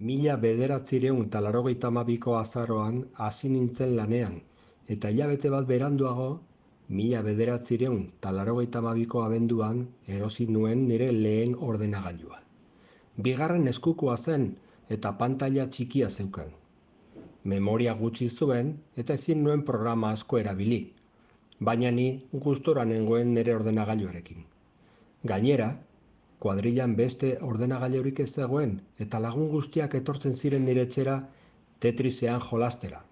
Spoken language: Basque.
Mila bederatzireun eta laurogeita hamabiko azaroan hasi nintzen lanean, eta hilabete bat beranduago, mila bederatzireun eta laurogeita hamabiko abenduan erosi nuen nire lehen ordenagailua. Bigarren eskukoa zen eta pantaila txikia zeukan. Memoria gutxi zuen eta ezin nuen programa asko erabili, baina ni gustora nengoen nire ordenagailuarekin. Gainera, kuadrilan beste ordenagailurik ez zegoen eta lagun guztiak etortzen ziren nire etxera Tetrisean jolastera.